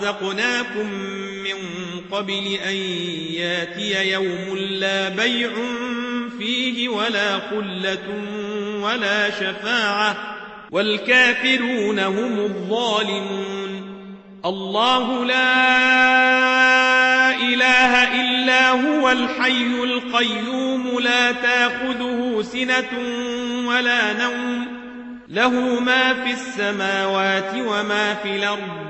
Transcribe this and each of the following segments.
رزقناكم من قبل أن ياتي يوم لا بيع فيه ولا قلة ولا شفاعة والكافرون هم الظالمون الله لا إله إلا هو الحي القيوم لا تأخذه سنة ولا نوم له ما في السماوات وما في الأرض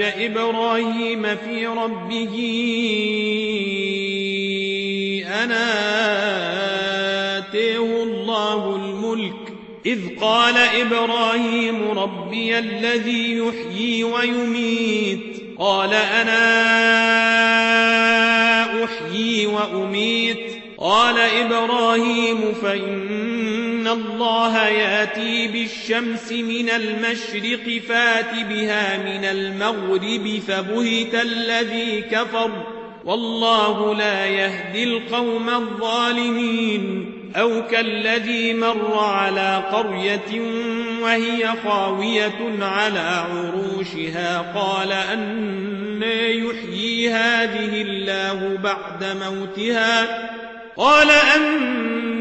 إبراهيم في ربه أنا آتيه الله الملك. إذ قال إبراهيم ربي الذي يحيي ويميت. قال أنا أحيي وأميت. قال إبراهيم فإن الله يأتي بالشمس من المشرق فات بها من المغرب فبهت الذي كفر. والله لا يهدي القوم الظالمين. أو كالذي مر على قرية وهي خاوية على عروشها قال أن يحيي هذه الله بعد موتها؟ قال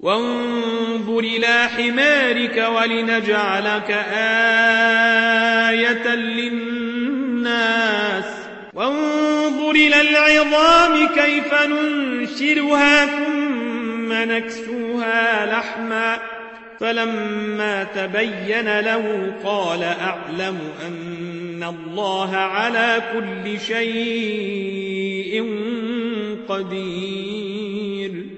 وانظر إلى حمارك ولنجعلك آية للناس. وانظر إلى العظام كيف ننشرها ثم نكسوها لحما. فلما تبين له قال أعلم أن الله على كل شيء قدير.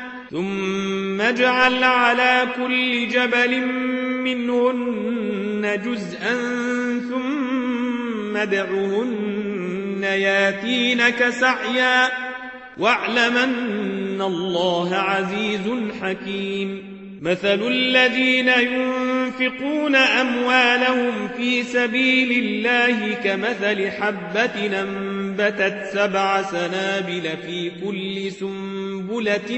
ثم اجعل على كل جبل منهن جزءا ثم ادعهن ياتينك سعيا واعلم أن الله عزيز حكيم. مثل الذين ينفقون أموالهم في سبيل الله كمثل حبة أنبتت سبع سنابل في كل سنبلة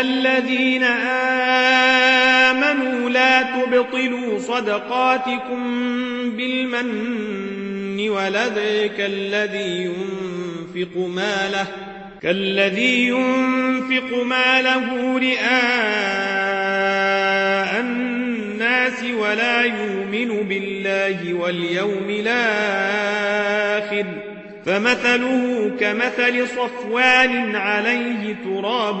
الذين آمنوا لا تبطلوا صدقاتكم بالمن ولذيك الذي ينفق ماله كالذي ينفق ماله رئاء الناس ولا يؤمن بالله واليوم الآخر فمثله كمثل صفوان عليه تراب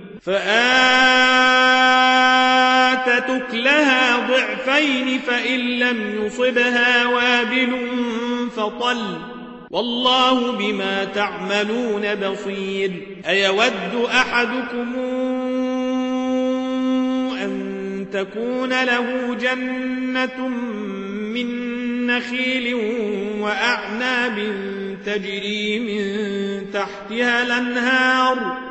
فآتت أكلها ضعفين فإن لم يصبها وابل فطل. والله بما تعملون بصير. أيود أحدكم أن تكون له جنة من نخيل وأعناب تجري من تحتها الأنهار؟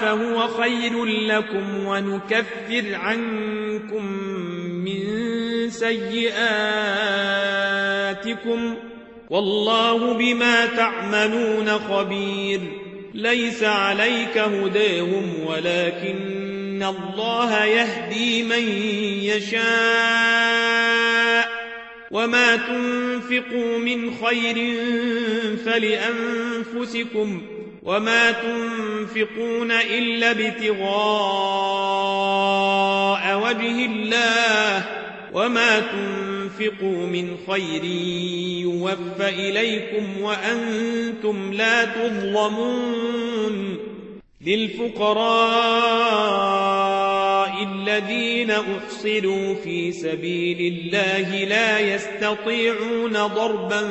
فهو خير لكم ونكفر عنكم من سيئاتكم والله بما تعملون خبير ليس عليك هديهم ولكن الله يهدي من يشاء وما تنفقوا من خير فلأنفسكم وما تنفقون إلا ابتغاء وجه الله وما تنفقوا من خير يوفى إليكم وأنتم لا تظلمون للفقراء الذين أحصروا في سبيل الله لا يستطيعون ضربا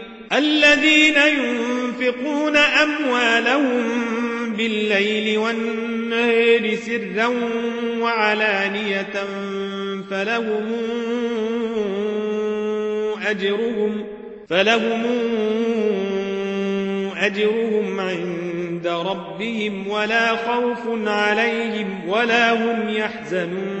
الذين ينفقون أموالهم بالليل والنهر سرا وعلانية فلهم أجرهم فلهم أجرهم عند ربهم ولا خوف عليهم ولا هم يحزنون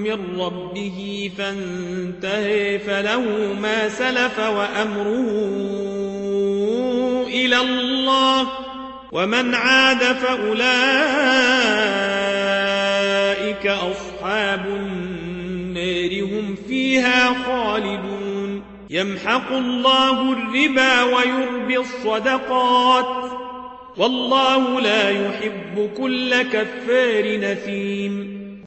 من ربه فانتهي فله ما سلف وأمره إلى الله ومن عاد فأولئك أصحاب النار هم فيها خالدون. يمحق الله الربا ويربي الصدقات. والله لا يحب كل كفار نثيم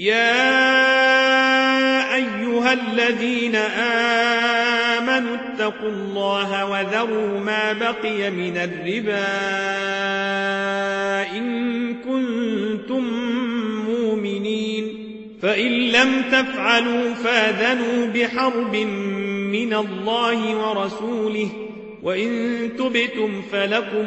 يا أيها الذين آمنوا اتقوا الله وذروا ما بقي من الربا إن كنتم مؤمنين. فإن لم تفعلوا فاذنوا بحرب من الله ورسوله وإن تبتم فلكم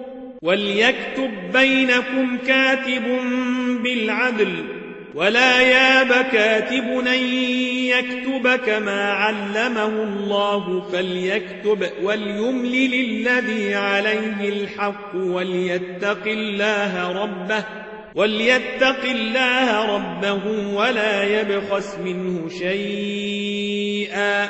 وليكتب بينكم كاتب بالعدل ولا ياب كاتب أن يكتب كما علمه الله فليكتب وليملل الذي عليه الحق وليتق الله ربه وليتق الله ربه ولا يبخس منه شيئا.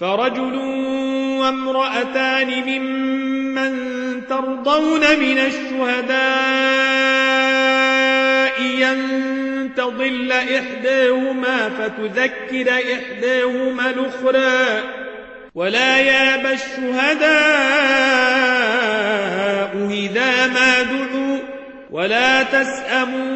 فرجل وامرأتان ممن ترضون من الشهداء ينتضل إحداهما فتذكر إحداهما الأخرى ولا ياب الشهداء إذا ما دعوا ولا تسأموا أن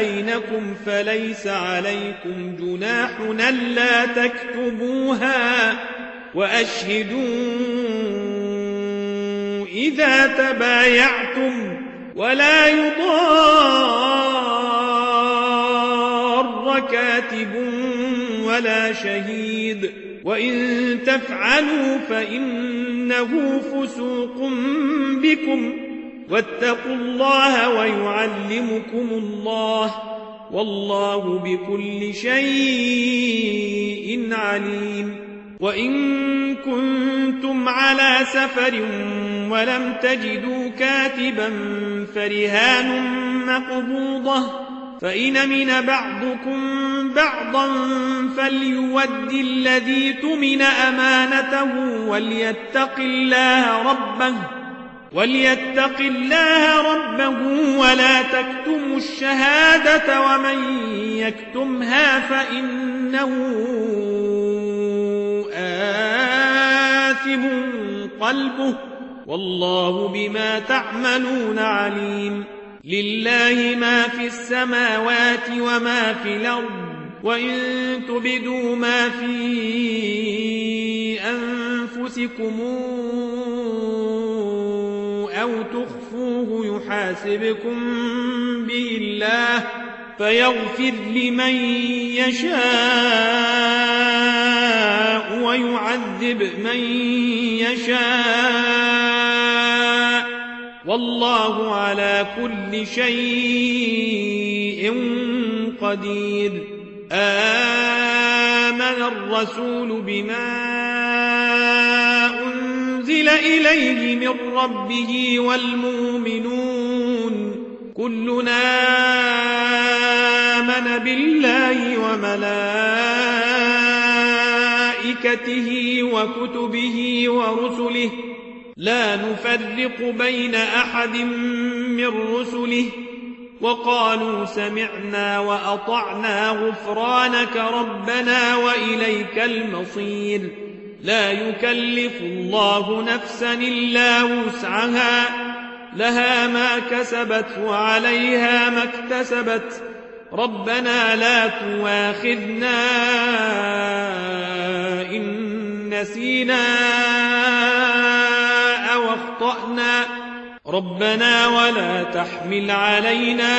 بينكم فليس عليكم جناح ألا تكتبوها وأشهدوا إذا تبايعتم ولا يضار كاتب ولا شهيد وإن تفعلوا فإنه فسوق بكم واتقوا الله ويعلمكم الله والله بكل شيء عليم. وإن كنتم على سفر ولم تجدوا كاتبا فرهان مقبوضة فإن من بعضكم بعضا فليود الذي تمن أمانته وليتق الله ربه وليتق الله ربه ولا تكتموا الشهادة ومن يكتمها فإنه آثم قلبه والله بما تعملون عليم لله ما في السماوات وما في الأرض وإن تبدوا ما في أنفسكم تخفوه يحاسبكم به الله فيغفر لمن يشاء ويعذب من يشاء والله على كل شيء قدير آمن الرسول بما أنزل إليه من ربه والمؤمنون. كلنا آمن بالله وملائكته وكتبه ورسله. لا نفرق بين أحد من رسله. وقالوا سمعنا وأطعنا غفرانك ربنا وإليك المصير. لا يكلف الله نفسا إلا وسعها. لها ما كسبت وعليها ما اكتسبت. ربنا لا تواخذنا إن نسينا أو أخطأنا. ربنا ولا تحمل علينا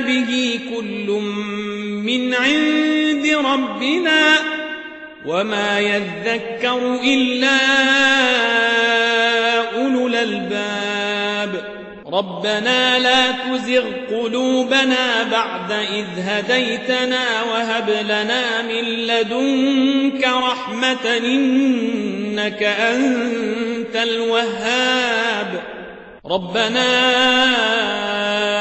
به كل من عند ربنا وما يذكر إلا أولو الألباب ربنا لا تزغ قلوبنا بعد إذ هديتنا وهب لنا من لدنك رحمة إنك أنت الوهاب ربنا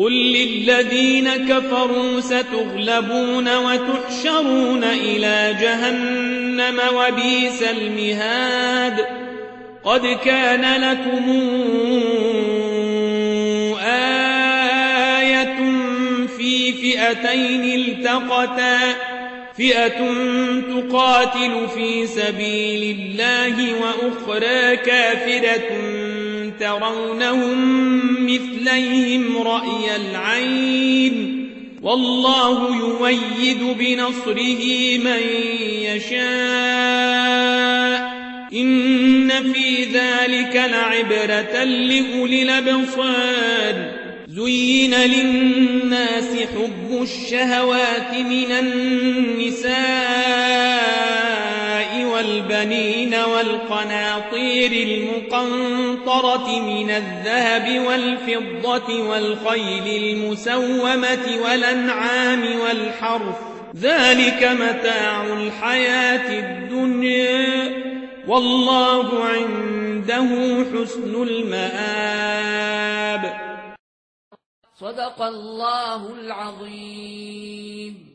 قل للذين كفروا ستغلبون وتحشرون إلى جهنم وبيس المهاد قد كان لكم آية في فئتين التقتا فئة تقاتل في سبيل الله وأخرى كافرة ترونهم مثليهم رأي العين والله يويد بنصره من يشاء إن في ذلك لعبرة لأولي الأبصار زين للناس حب الشهوات من النساء والبنين والقناطير المقنطرة من الذهب والفضة والخيل المسومة والأنعام والحرث. ذلك متاع الحياة الدنيا. والله عنده حسن المآب. صدق الله العظيم.